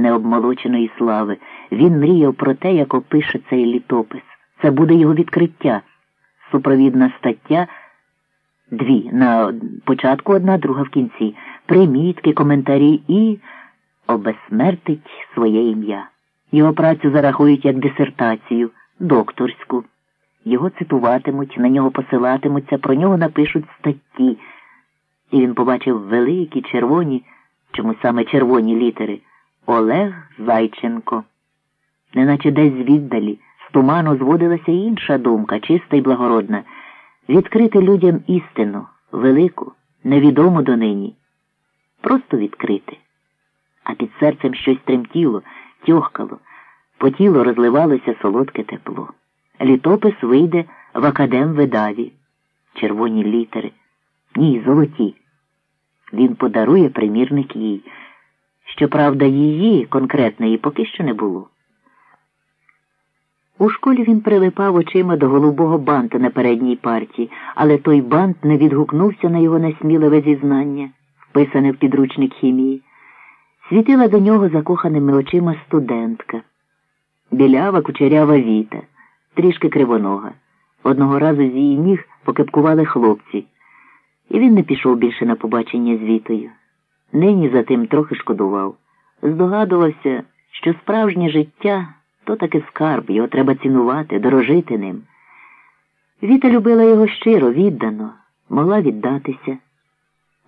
необмолоченої слави. Він мріяв про те, як опише цей літопис. Це буде його відкриття. Супровідна стаття дві. На початку одна, друга в кінці. Примітки, коментарі і обезсмертить своє ім'я. Його працю зарахують як дисертацію, докторську. Його цитуватимуть, на нього посилатимуться, про нього напишуть статті. І він побачив великі червоні, чому саме червоні літери Олег Зайченко. Неначе десь звіддалі, з туману зводилася інша думка, чиста й благородна відкрити людям істину, велику, невідому донині. Просто відкрити. А під серцем щось тремтіло, тьохкало, по тілу розливалося солодке тепло. Літопис вийде в академвидаві. Червоні літери. Ні, золоті. Він подарує примірник їй. Щоправда, її конкретної поки що не було. У школі він прилипав очима до голубого банта на передній парті, але той бант не відгукнувся на його несміливе зізнання, вписане в підручник хімії. Світила до нього закоханими очима студентка. Білява кучерява віта, трішки кривонога. Одного разу з її ніг покипкували хлопці, і він не пішов більше на побачення з вітою. Нині за тим трохи шкодував. Здогадувався, що справжнє життя то таки скарб, його треба цінувати, дорожити ним. Віта любила його щиро, віддано, могла віддатися.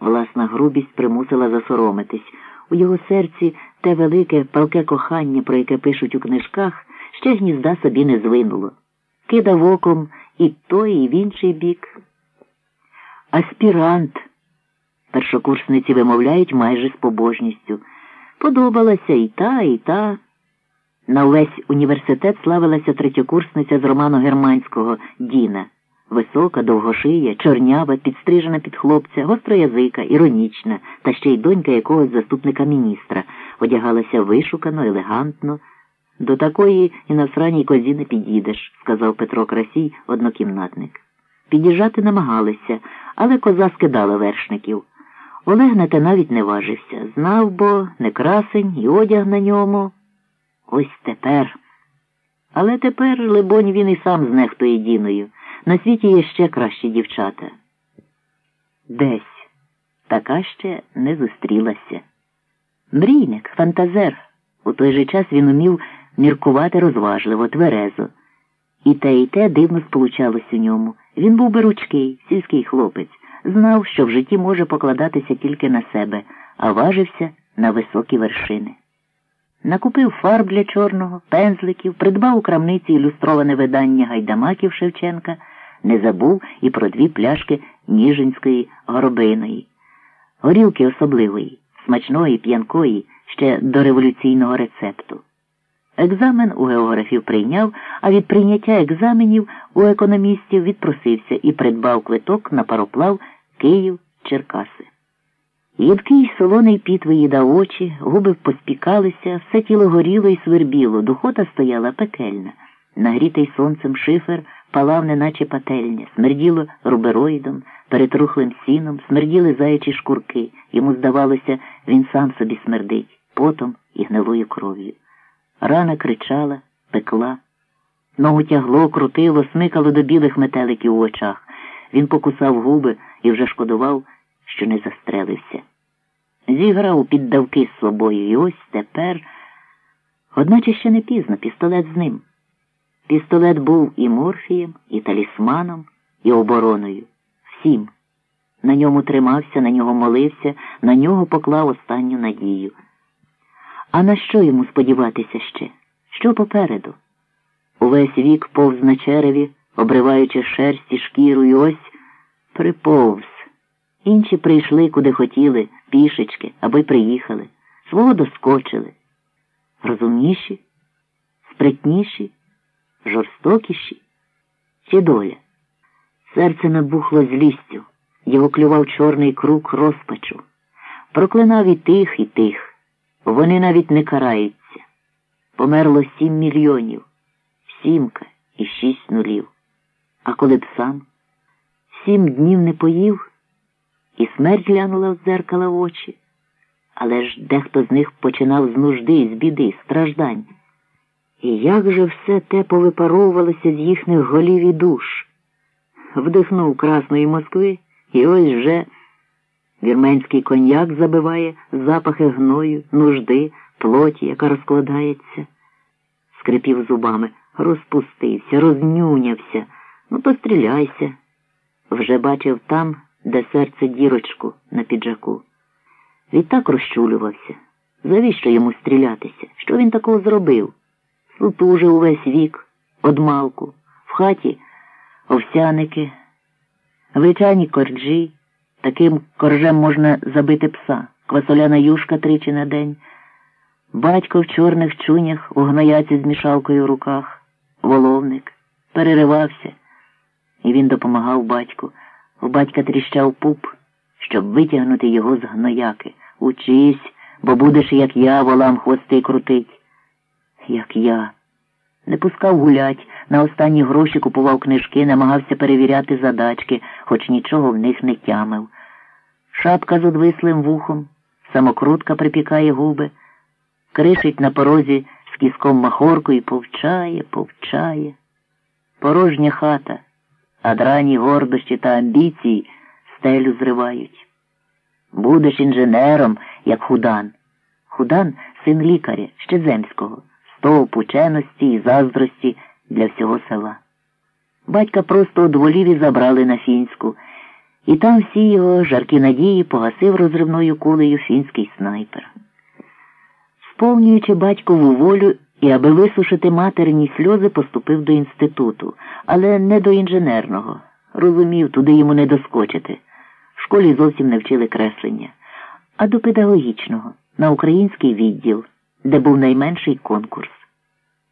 Власна грубість примусила засоромитись. У його серці те велике палке кохання, про яке пишуть у книжках, ще гнізда собі не звинуло. Кидав оком і той, і в інший бік. Аспірант. Першокурсниці вимовляють майже з побожністю. Подобалася і та, і та. На увесь університет славилася третьокурсниця з роману Германського Діна. Висока, довгошия, чорнява, підстрижена під хлопця, гостроязика, іронічна, та ще й донька якогось заступника міністра, одягалася вишукано, елегантно. До такої і на сраній козі не підійдеш, сказав Петро Красій, однокімнатник. Під'їжджати намагалися, але коза скидала вершників. Олег на те навіть не важився. Знав, бо не красень і одяг на ньому. Ось тепер. Але тепер, либонь, він і сам знехтує Діною. На світі є ще кращі дівчата. Десь така ще не зустрілася. Мрійник, фантазер. У той же час він умів міркувати розважливо, тверезо. І те, і те дивно сполучалось у ньому. Він був беручкий, сільський хлопець, знав, що в житті може покладатися тільки на себе, а важився на високі вершини. Накупив фарб для чорного, пензликів, придбав у крамниці ілюстроване видання гайдамаків Шевченка, не забув і про дві пляшки Ніжинської горобиної, горілки особливої, смачної, п'янкої, ще до революційного рецепту. Екзамен у географів прийняв, а від прийняття екзаменів у економістів відпросився і придбав квиток на пароплав Київ Черкаси. Їдкий солоний піт виїдав очі, губи поспікалися, все тіло горіло і свербіло, духота стояла пекельна. Нагрітий сонцем шифер палав, неначе пательня, смерділо рубероїдом, перетрухлим сіном, смерділи заячі шкурки. Йому здавалося, він сам собі смердить, потом і гнилою кров'ю. Рана кричала, пекла. Ногу тягло, крутило, смикало до білих метеликів у очах. Він покусав губи і вже шкодував, що не застрелився. Зіграв піддавки з собою і ось тепер, одначе ще не пізно, пістолет з ним. Пістолет був і морфієм, і талісманом, і обороною. Всім. На ньому тримався, на нього молився, на нього поклав останню надію. А на що йому сподіватися ще? Що попереду? Увесь вік повз на череві, обриваючи шерсть і шкіру, і ось приповз. Інші прийшли, куди хотіли, пішечки, аби приїхали, свого доскочили. Розумніші, спритніші, жорстокіші чи доля. Серце набухло злістю, його клював чорний круг розпачу, проклинав і тих, і тих. Вони навіть не караються. Померло сім мільйонів, сімка і шість нулів. А коли б сам сім днів не поїв. І смерть глянула в дзеркало в очі. але ж дехто з них починав з нужди, з біди, страждань. І як же все те повипаровувалося з їхніх голів і душ? Вдихнув Красної Москви, і ось вже вірменський коньяк забиває запахи гною, нужди, плоті, яка розкладається. Скрипів зубами, розпустився, рознюнявся. Ну, постріляйся. Вже бачив там, де серце дірочку на піджаку. Відтак розчулювався. Завіщо йому стрілятися? Що він такого зробив? Слутужив увесь вік, одмалку, в хаті овсяники, звичайні корджі, таким коржем можна забити пса, квасоляна юшка тричі на день, батько в чорних чунях у гнояці з мішалкою в руках, воловник, переривався, і він допомагав батьку. У батька тріщав пуп, щоб витягнути його з гнояки. Учись, бо будеш, як я, волам хвости крутить. Як я. Не пускав гулять, на останні гроші купував книжки, намагався перевіряти задачки, хоч нічого в них не тямив. Шапка з одвислим вухом, самокрутка припікає губи, кришить на порозі з кіском махорку і повчає, повчає. Порожня хата, а драні гордощі та амбіції стелю зривають. Будеш інженером, як худан. Худан син лікаря, Щеземського, стовп ученості і заздрості для всього села. Батька просто одволів і забрали на фінську, і там всі його жаркі надії погасив розривною кулею фінський снайпер. Сповнюючи батькову волю і аби висушити материні сльози, поступив до інституту, але не до інженерного. Розумів, туди йому не доскочити. В школі зовсім не вчили креслення, а до педагогічного, на український відділ, де був найменший конкурс.